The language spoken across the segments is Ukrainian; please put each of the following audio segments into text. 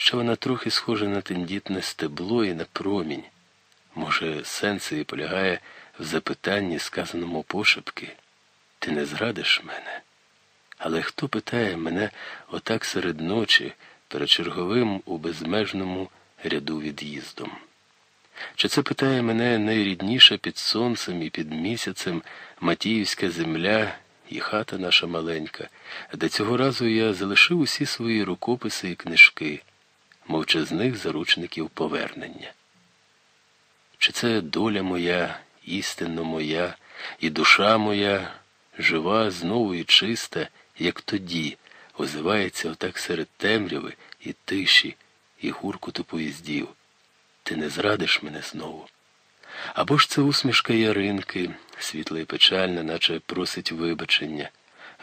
що вона трохи схожа на тендітне стебло і на промінь. Може, сенс її полягає в запитанні, сказаному пошепки Ти не зрадиш мене? Але хто питає мене отак серед ночі перед черговим у безмежному ряду від'їздом? Чи це питає мене найрідніша під сонцем і під місяцем Матіївська земля і хата наша маленька, де цього разу я залишив усі свої рукописи і книжки, мовчазних заручників повернення? Чи це доля моя, істинно моя, і душа моя, жива, знову і чиста, як тоді, озивається отак серед темряви і тиші, і гуркоту поїздів? Ти не зрадиш мене знову? Або ж це усмішка яринки, світла і печальна, наче просить вибачення,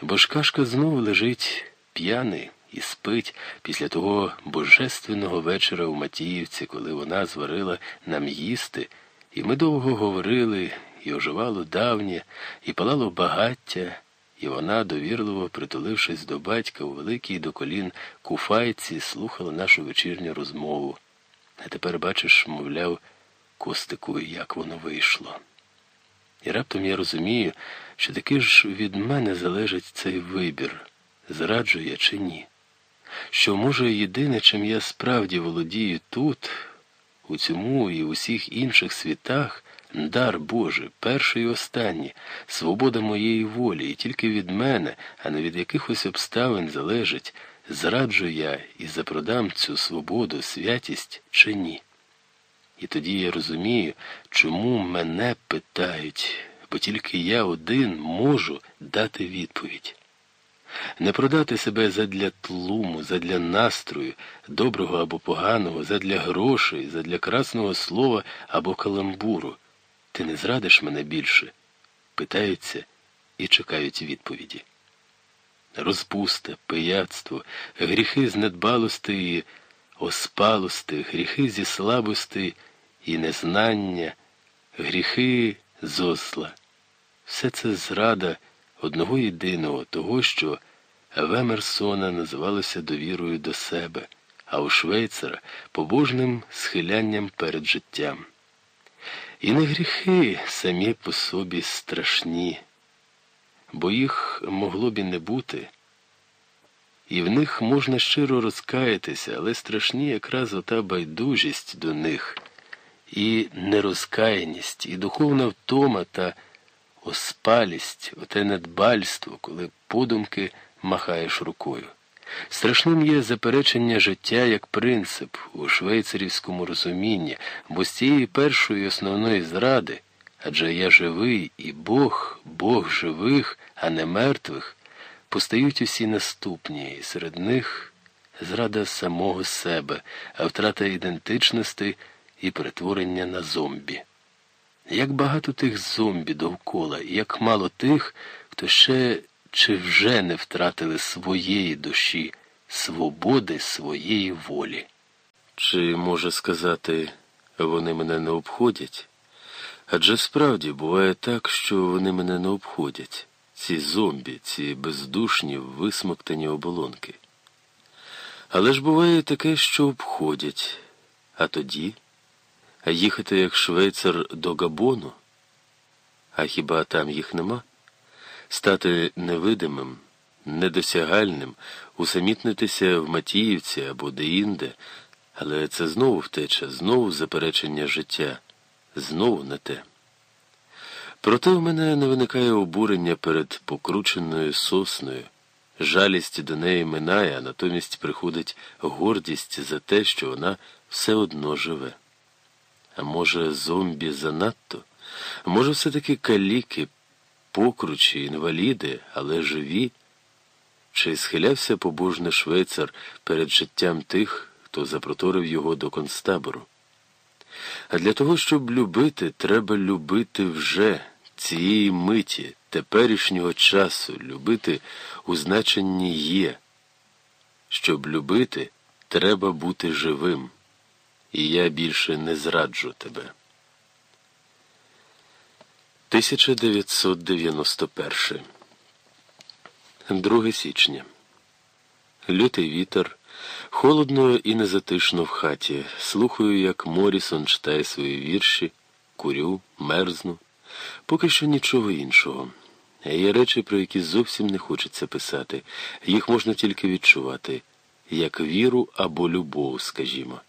бо ж кашка знову лежить п'яний і спить після того божественного вечора у Матіївці, коли вона зварила нам їсти, і ми довго говорили, і оживало давнє, і палало багаття, і вона, довірливо притулившись до батька у великій до колін куфайці, слухала нашу вечірню розмову. А тепер, бачиш, мовляв, костику, як воно вийшло. І раптом я розумію, що таки ж від мене залежить цей вибір, зраджу я чи ні. Що, може, єдине, чим я справді володію тут, у цьому і усіх інших світах, дар Божий, перший і останній, свобода моєї волі, і тільки від мене, а не від якихось обставин залежить, зраджу я і запродам цю свободу, святість чи ні. І тоді я розумію, чому мене питають, бо тільки я один можу дати відповідь. Не продати себе задля тлуму, задля настрою, доброго або поганого, задля грошей, задля красного слова або каламбуру. Ти не зрадиш мене більше? Питаються і чекають відповіді. Розпуста, пияцтво, гріхи з недбалости і оспалости, гріхи зі слабости і незнання, гріхи зосла. Все це зрада одного єдиного, того, що в Емерсона називалося довірою до себе, а у Швейцара побожним схилянням перед життям. І не гріхи самі по собі страшні, бо їх могло б і не бути. І в них можна щиро розкаятися, але страшні якраз ота байдужість до них, і нерозкаяність, і духовна втома та оспалість, оте недбальство, коли подумки махаєш рукою. Страшним є заперечення життя як принцип у швейцарівському розумінні, бо з цієї першої основної зради, адже я живий і Бог, Бог живих, а не мертвих, постають усі наступні, і серед них зрада самого себе, а втрата ідентичності і перетворення на зомбі. Як багато тих зомбі довкола, і як мало тих, хто ще чи вже не втратили своєї душі, свободи своєї волі. Чи може сказати, вони мене не обходять? Адже справді буває так, що вони мене не обходять, ці зомбі, ці бездушні, висмоктані оболонки. Але ж буває таке, що обходять, а тоді їхати як швейцар до Габону, а хіба там їх нема? стати невидимим, недосягальним, усамітнитися в Матіївці або деінде, але це знову втеча, знову заперечення життя, знову не те. Проте в мене не виникає обурення перед покрученою сосною, жалість до неї минає, а натомість приходить гордість за те, що вона все одно живе. А може, зомбі занадто? Може, все-таки каліки, покручі, інваліди, але живі? Чи схилявся побожний швейцар перед життям тих, хто запроторив його до концтабору? А для того, щоб любити, треба любити вже цієї миті, теперішнього часу, любити у значенні є. Щоб любити, треба бути живим, і я більше не зраджу тебе. 1991 2 січня. Лютий вітер Холодно і незатишно в хаті. Слухаю, як Морісон читає свої вірші, курю, мерзну. Поки що нічого іншого. Є речі, про які зовсім не хочеться писати. Їх можна тільки відчувати, як віру або любов, скажімо.